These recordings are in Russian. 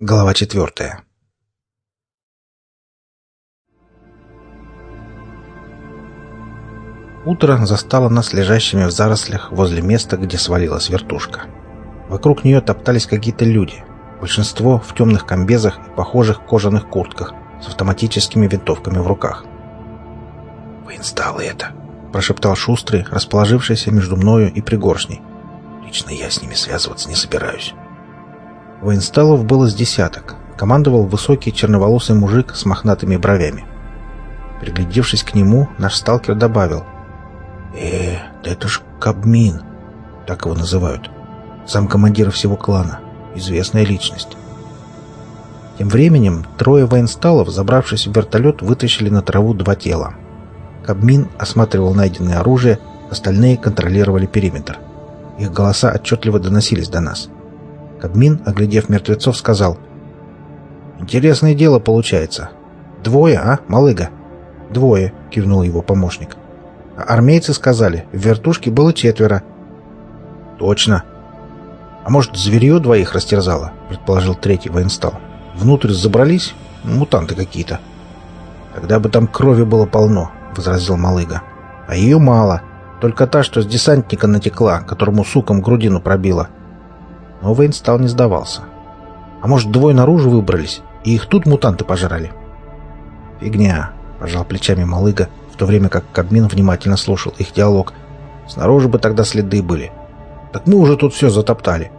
Глава четвертая. Утро застало нас лежащими в зарослях возле места, где свалилась вертушка. Вокруг нее топтались какие-то люди. Большинство в темных комбезах и похожих кожаных куртках с автоматическими винтовками в руках. «Воинсталы это!» – прошептал Шустрый, расположившийся между мною и пригоршней. «Лично я с ними связываться не собираюсь». Воинсталов было с десяток. Командовал высокий черноволосый мужик с мохнатыми бровями. Приглядевшись к нему, наш сталкер добавил. «Э, да это ж Кабмин!» Так его называют. Сам командир всего клана. Известная личность. Тем временем трое военсталов, забравшись в вертолет, вытащили на траву два тела. Кабмин осматривал найденное оружие, остальные контролировали периметр. Их голоса отчетливо доносились до нас. Кабмин, оглядев мертвецов, сказал. «Интересное дело получается. Двое, а, малыга?» «Двое», — кивнул его помощник. «А армейцы сказали, в вертушке было четверо». «Точно. А может, зверье двоих растерзало?» — предположил третий военстал. «Внутрь забрались? Мутанты какие-то». «Тогда бы там крови было полно», — возразил малыга. «А ее мало. Только та, что с десантника натекла, которому суком грудину пробила. Но Вейнстал не сдавался. А может, двое наружу выбрались, и их тут мутанты пожрали? Фигня, пожал плечами Малыга, в то время как Кабмин внимательно слушал их диалог. Снаружи бы тогда следы были. Так мы уже тут все затоптали.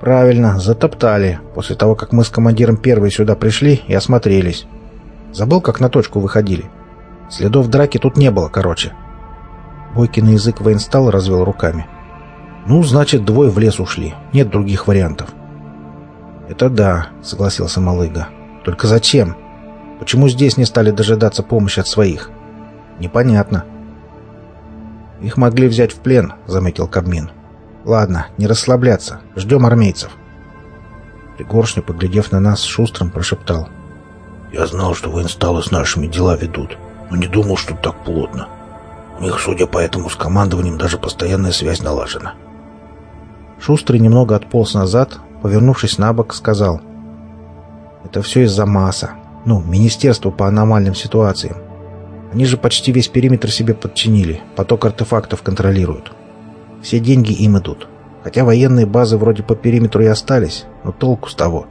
Правильно, затоптали, после того, как мы с командиром первые сюда пришли и осмотрелись. Забыл, как на точку выходили. Следов драки тут не было, короче. Бойкий на язык Вейнстал развел руками. «Ну, значит, двое в лес ушли. Нет других вариантов». «Это да», — согласился Малыга. «Только зачем? Почему здесь не стали дожидаться помощи от своих?» «Непонятно». «Их могли взять в плен», — заметил Кабмин. «Ладно, не расслабляться. Ждем армейцев». Пригоршня, поглядев на нас шустрым, прошептал. «Я знал, что военсталы с нашими дела ведут, но не думал, что так плотно. У них, судя по этому, с командованием даже постоянная связь налажена». Шустрый немного отполз назад, повернувшись на бок, сказал. «Это все из-за масса. Ну, Министерство по аномальным ситуациям. Они же почти весь периметр себе подчинили, поток артефактов контролируют. Все деньги им идут. Хотя военные базы вроде по периметру и остались, но толку с того.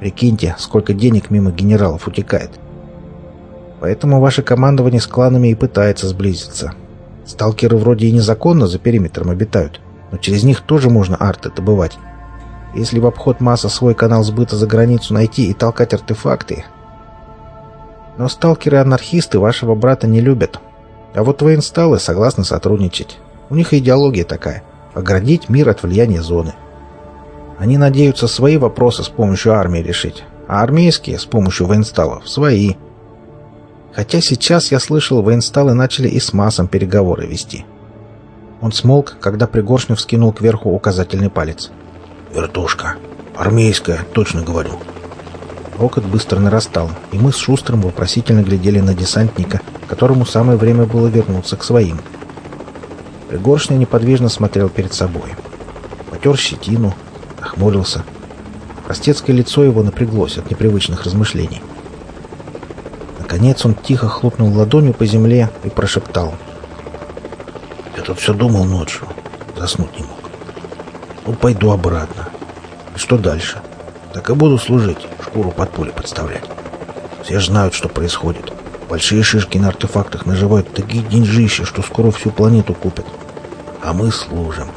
Прикиньте, сколько денег мимо генералов утекает. Поэтому ваше командование с кланами и пытается сблизиться. Сталкеры вроде и незаконно за периметром обитают, но через них тоже можно арты добывать. Если в обход масса свой канал сбыта за границу найти и толкать артефакты... Но сталкеры-анархисты вашего брата не любят. А вот военсталы согласны сотрудничать. У них идеология такая — оградить мир от влияния зоны. Они надеются свои вопросы с помощью армии решить, а армейские — с помощью военсталов — свои. Хотя сейчас, я слышал, военсталы начали и с массом переговоры вести. Он смолк, когда Пригоршнев скинул кверху указательный палец. «Вертушка. Армейская, точно говорю». Рокот быстро нарастал, и мы с Шустрым вопросительно глядели на десантника, которому самое время было вернуться к своим. Пригоршня неподвижно смотрел перед собой. Потер щетину, охмурился. Простецкое лицо его напряглось от непривычных размышлений. Наконец он тихо хлопнул ладонью по земле и прошептал — я тут все думал ночью. Заснуть не мог. Ну, пойду обратно. И что дальше? Так и буду служить, шкуру под пули подставлять. Все знают, что происходит. Большие шишки на артефактах наживают такие деньжища, что скоро всю планету купят. А мы служим.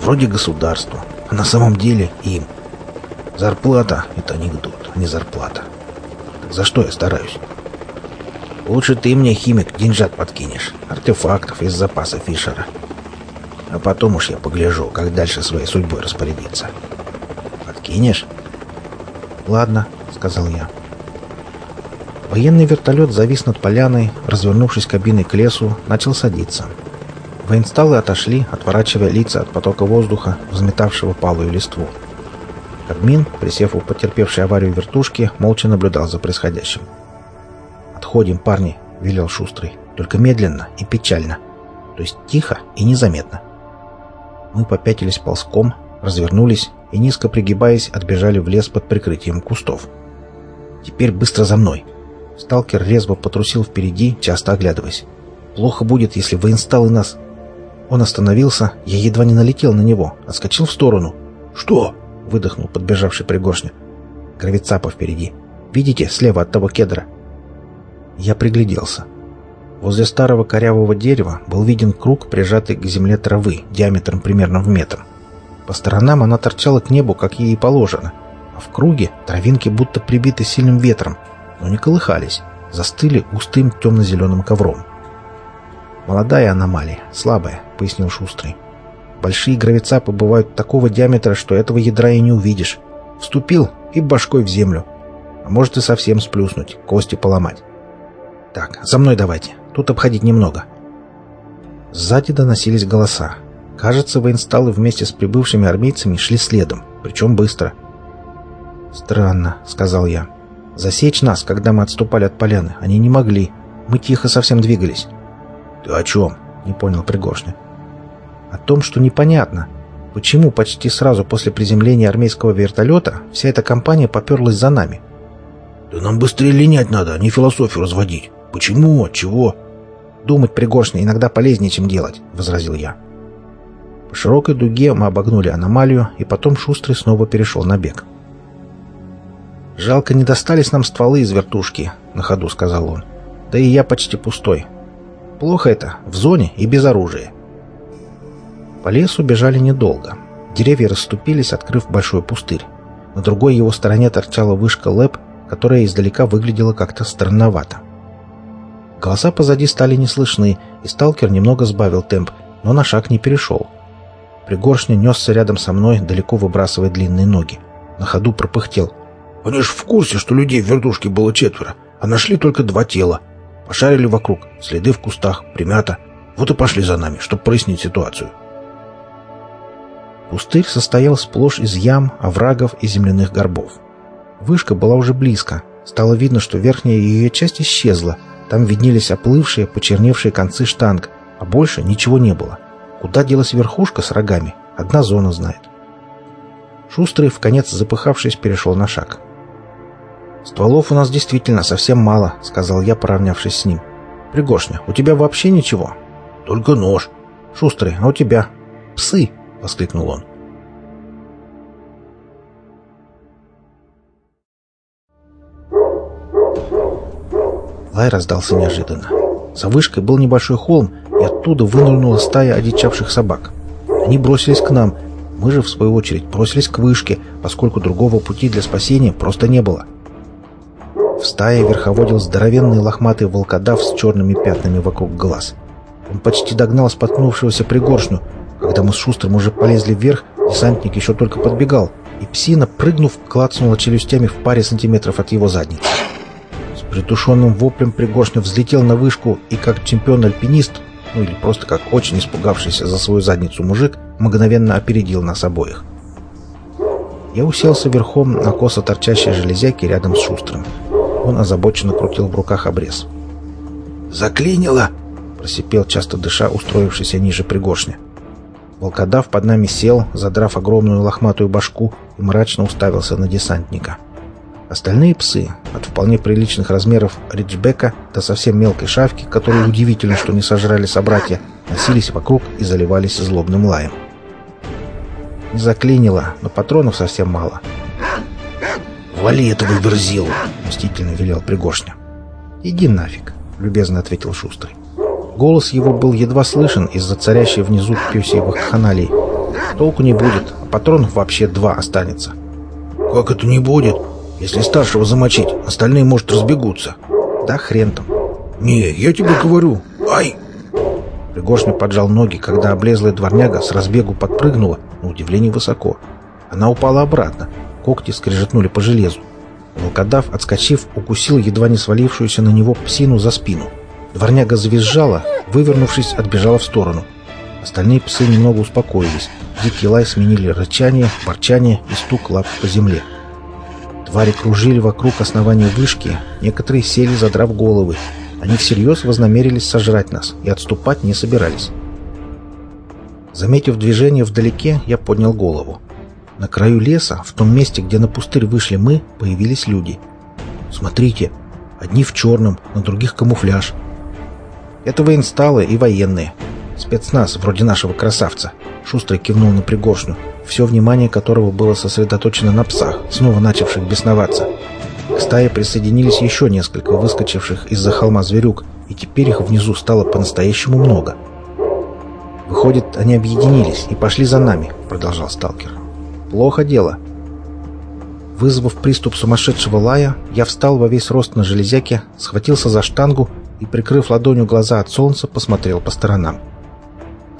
Вроде государству, а на самом деле им. Зарплата — это анекдот, а не зарплата. Так за что я стараюсь? Лучше ты мне, химик, деньжат подкинешь. Артефактов из запаса Фишера. А потом уж я погляжу, как дальше своей судьбой распорядиться. Подкинешь? Ладно, сказал я. Военный вертолет завис над поляной, развернувшись кабиной к лесу, начал садиться. Военсталы отошли, отворачивая лица от потока воздуха, взметавшего палую листву. Кадмин, присев у потерпевшей аварию вертушки, молча наблюдал за происходящим. «Отходим, парни», — велел Шустрый. «Только медленно и печально. То есть тихо и незаметно». Мы попятились ползком, развернулись и, низко пригибаясь, отбежали в лес под прикрытием кустов. «Теперь быстро за мной!» Сталкер резво потрусил впереди, часто оглядываясь. «Плохо будет, если воинсталы нас...» Он остановился, я едва не налетел на него, отскочил в сторону. «Что?» — выдохнул подбежавший Пригоршня. Гравицапа впереди. «Видите, слева от того кедра?» Я пригляделся. Возле старого корявого дерева был виден круг, прижатый к земле травы, диаметром примерно в метр. По сторонам она торчала к небу, как ей и положено, а в круге травинки будто прибиты сильным ветром, но не колыхались, застыли густым темно-зеленым ковром. «Молодая аномалия, слабая», — пояснил Шустрый. «Большие гравицапы бывают такого диаметра, что этого ядра и не увидишь. Вступил и башкой в землю. А может и совсем сплюснуть, кости поломать. Так, за мной давайте. Тут обходить немного. Сзади доносились голоса. Кажется, военсталы вместе с прибывшими армейцами шли следом, причем быстро. «Странно», — сказал я. «Засечь нас, когда мы отступали от поляны, они не могли. Мы тихо совсем двигались». «Ты о чем?» — не понял Пригоршня. «О том, что непонятно. Почему почти сразу после приземления армейского вертолета вся эта компания поперлась за нами?» «Да нам быстрее линять надо, а не философию разводить. Почему? Чего?» «Думать пригоршно иногда полезнее, чем делать», — возразил я. По широкой дуге мы обогнули аномалию, и потом Шустрый снова перешел на бег. «Жалко, не достались нам стволы из вертушки», — на ходу сказал он. «Да и я почти пустой. Плохо это, в зоне и без оружия». По лесу бежали недолго. Деревья расступились, открыв большой пустырь. На другой его стороне торчала вышка ЛЭП, которая издалека выглядела как-то странновато. Голоса позади стали не слышны, и сталкер немного сбавил темп, но на шаг не перешел. Пригоршня несся рядом со мной, далеко выбрасывая длинные ноги. На ходу пропыхтел. «Они ж в курсе, что людей в вертушке было четверо, а нашли только два тела. Пошарили вокруг, следы в кустах, примята. Вот и пошли за нами, чтобы прояснить ситуацию». Пустырь состоял сплошь из ям, оврагов и земляных горбов. Вышка была уже близко. Стало видно, что верхняя ее часть исчезла — там виднелись оплывшие, почерневшие концы штанг, а больше ничего не было. Куда делась верхушка с рогами, одна зона знает. Шустрый, в конец запыхавшись, перешел на шаг. «Стволов у нас действительно совсем мало», — сказал я, поравнявшись с ним. «Пригошня, у тебя вообще ничего?» «Только нож». «Шустрый, а у тебя?» «Псы!» — воскликнул он. Лай раздался неожиданно. За вышкой был небольшой холм, и оттуда вынырнула стая одичавших собак. Они бросились к нам. Мы же, в свою очередь, бросились к вышке, поскольку другого пути для спасения просто не было. В стае верховодил здоровенный лохматый волкодав с черными пятнами вокруг глаз. Он почти догнал споткнувшегося пригоршню. Когда мы с Шустрым уже полезли вверх, десантник еще только подбегал, и псина, прыгнув, клацнула челюстями в паре сантиметров от его задницы. Притушенным воплем Пригоршнев взлетел на вышку и, как чемпион-альпинист, ну или просто как очень испугавшийся за свою задницу мужик, мгновенно опередил нас обоих. Я уселся верхом на косо торчащей железяке рядом с Шустрым. Он озабоченно крутил в руках обрез. «Заклинило!» — просипел, часто дыша, устроившийся ниже пригоршня. Волкодав под нами сел, задрав огромную лохматую башку, и мрачно уставился на десантника. — Остальные псы, от вполне приличных размеров риджбека до совсем мелкой шавки, которые удивительно, что не сожрали собратья, носились вокруг и заливались злобным лаем. Не заклинило, но патронов совсем мало. «Вали этого верзилу!» — мстительно велел Пригоршня. «Иди нафиг!» — любезно ответил Шустрый. Голос его был едва слышен из-за царящей внизу пёсьей вакханалии. Толку не будет, а патронов вообще два останется. «Как это не будет?» Если старшего замочить, остальные, может, разбегутся. Да хрен там. Не, я тебе говорю. Ай! Пригоршня поджал ноги, когда облезлая дворняга с разбегу подпрыгнула, на удивление высоко. Она упала обратно. Когти скрежетнули по железу. Волкодав, отскочив, укусил едва не свалившуюся на него псину за спину. Дворняга завизжала, вывернувшись, отбежала в сторону. Остальные псы немного успокоились. Дикий лай сменили рычание, ворчание и стук лап по земле. Твари кружили вокруг основания вышки, некоторые сели, задрав головы. Они всерьез вознамерились сожрать нас и отступать не собирались. Заметив движение вдалеке, я поднял голову. На краю леса, в том месте, где на пустырь вышли мы, появились люди. Смотрите, одни в черном, на других камуфляж. Это военсталы и военные. Спецназ, вроде нашего красавца. Шустрый кивнул на пригоршню, все внимание которого было сосредоточено на псах, снова начавших бесноваться. К стае присоединились еще несколько выскочивших из-за холма зверюк, и теперь их внизу стало по-настоящему много. «Выходит, они объединились и пошли за нами», — продолжал сталкер. «Плохо дело». Вызвав приступ сумасшедшего лая, я встал во весь рост на железяке, схватился за штангу и, прикрыв ладонью глаза от солнца, посмотрел по сторонам.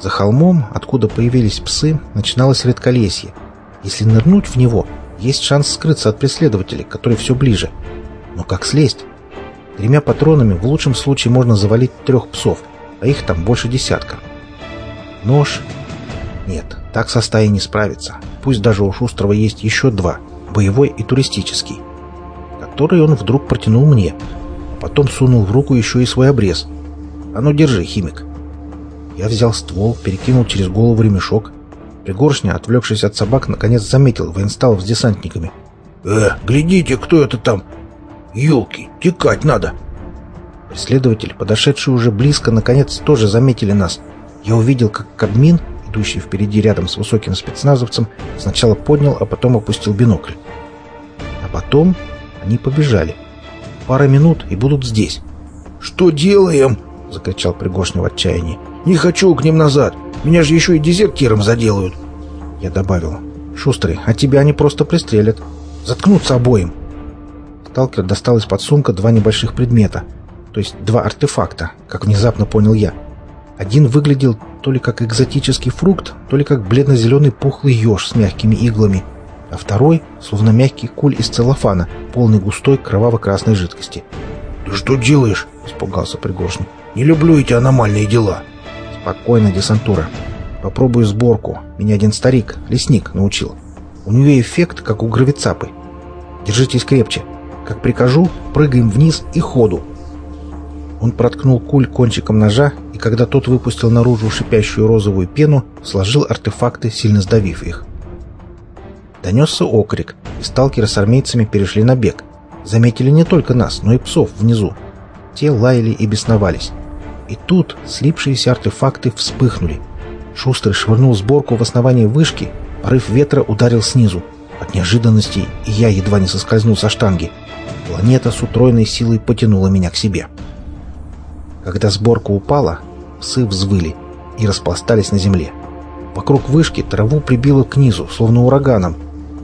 За холмом, откуда появились псы, начиналось редколесье. Если нырнуть в него, есть шанс скрыться от преследователей, которые все ближе. Но как слезть? Тремя патронами в лучшем случае можно завалить трех псов, а их там больше десятка. Нож? Нет, так со стаей не справиться. Пусть даже у Шустрого есть еще два, боевой и туристический, который он вдруг протянул мне, а потом сунул в руку еще и свой обрез. «А ну, держи, химик!» Я взял ствол, перекинул через голову ремешок. Пригоршня, отвлекшись от собак, наконец заметил военсталов с десантниками. «Э, глядите, кто это там! Елки, текать надо!» Преследователи, подошедшие уже близко, наконец тоже заметили нас. Я увидел, как Кадмин, идущий впереди рядом с высоким спецназовцем, сначала поднял, а потом опустил бинокль. А потом они побежали. Пара минут и будут здесь. «Что делаем?» — закричал Пригоршня в отчаянии. Не хочу к ним назад. Меня же еще и дезертиром заделают. Я добавил. Шустрый, а тебя они просто пристрелят. Заткнуться обоим. Сталкер достал из-под сумка два небольших предмета. То есть два артефакта, как внезапно понял я. Один выглядел то ли как экзотический фрукт, то ли как бледно-зеленый пухлый еж с мягкими иглами, а второй, словно мягкий куль из целлофана, полный густой кроваво-красной жидкости. «Ты что делаешь?» — испугался Пригоршник. «Не люблю эти аномальные дела». «Спокойно, десантура. Попробую сборку. Меня один старик, лесник, научил. У нее эффект, как у гравицапы. Держитесь крепче. Как прикажу, прыгаем вниз и ходу». Он проткнул куль кончиком ножа, и когда тот выпустил наружу шипящую розовую пену, сложил артефакты, сильно сдавив их. Донесся окрик, и сталкеры с армейцами перешли на бег. Заметили не только нас, но и псов внизу. Те лаяли и бесновались. И тут слипшиеся артефакты вспыхнули. Шустрый швырнул сборку в основание вышки, порыв ветра ударил снизу. От неожиданности и я едва не соскользнул со штанги. Планета с утроенной силой потянула меня к себе. Когда сборка упала, псы взвыли и распластались на земле. Вокруг вышки траву прибило к низу, словно ураганом.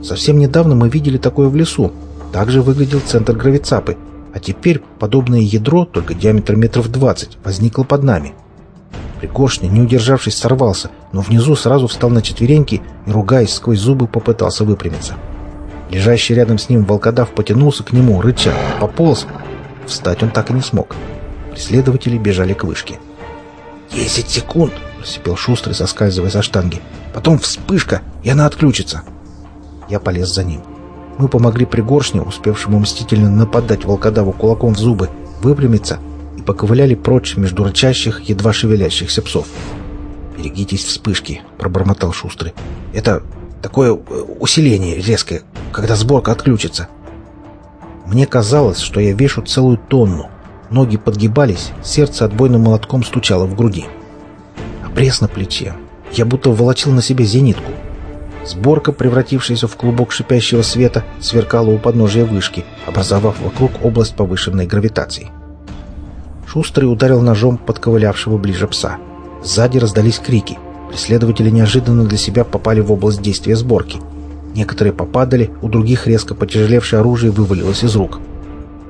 Совсем недавно мы видели такое в лесу. Также выглядел центр гравицапы, а теперь подобное ядро, только диаметр метров двадцать, возникло под нами. Пригоршня, не удержавшись, сорвался, но внизу сразу встал на четвереньки и, ругаясь сквозь зубы, попытался выпрямиться. Лежащий рядом с ним волкодав потянулся к нему, рыча, пополз. Встать он так и не смог. Преследователи бежали к вышке. «Десять секунд!» — просипел Шустрый, соскальзывая со штанги. «Потом вспышка, и она отключится!» Я полез за ним. Мы помогли пригоршне, успевшему мстительно нападать волкодаву кулаком в зубы, выпрямиться и поковыляли прочь между рычащих, едва шевелящихся псов. «Берегитесь вспышки», — пробормотал Шустрый. «Это такое э, усиление резкое, когда сборка отключится». Мне казалось, что я вешу целую тонну. Ноги подгибались, сердце отбойным молотком стучало в груди. Обрез на плече. Я будто волочил на себе зенитку. Сборка, превратившаяся в клубок шипящего света, сверкала у подножия вышки, образовав вокруг область повышенной гравитации. Шустрый ударил ножом подковылявшего ближе пса. Сзади раздались крики. Преследователи неожиданно для себя попали в область действия сборки. Некоторые попадали, у других резко потяжелевшее оружие вывалилось из рук.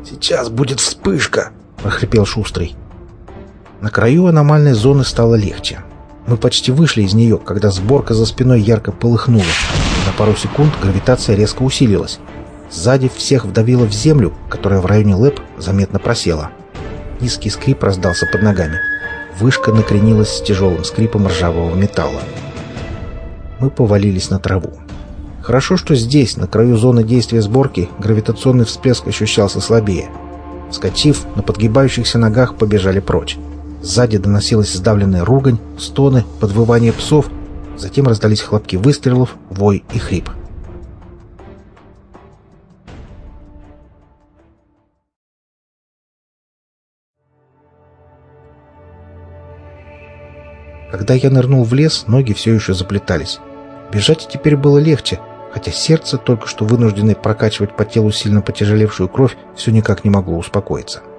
«Сейчас будет вспышка!» — прохрипел Шустрый. На краю аномальной зоны стало легче. Мы почти вышли из нее, когда сборка за спиной ярко полыхнула. На пару секунд гравитация резко усилилась. Сзади всех вдавило в землю, которая в районе лэп заметно просела. Низкий скрип раздался под ногами. Вышка накренилась с тяжелым скрипом ржавого металла. Мы повалились на траву. Хорошо, что здесь, на краю зоны действия сборки, гравитационный всплеск ощущался слабее. Вскочив, на подгибающихся ногах побежали прочь. Сзади доносилась сдавленная ругань, стоны, подвывание псов. Затем раздались хлопки выстрелов, вой и хрип. Когда я нырнул в лес, ноги все еще заплетались. Бежать теперь было легче, хотя сердце, только что вынужденное прокачивать по телу сильно потяжелевшую кровь, все никак не могло успокоиться. —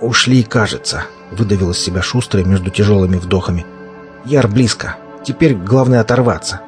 «Ушли, кажется», — выдавил из себя Шустрый между тяжелыми вдохами. «Яр близко. Теперь главное оторваться».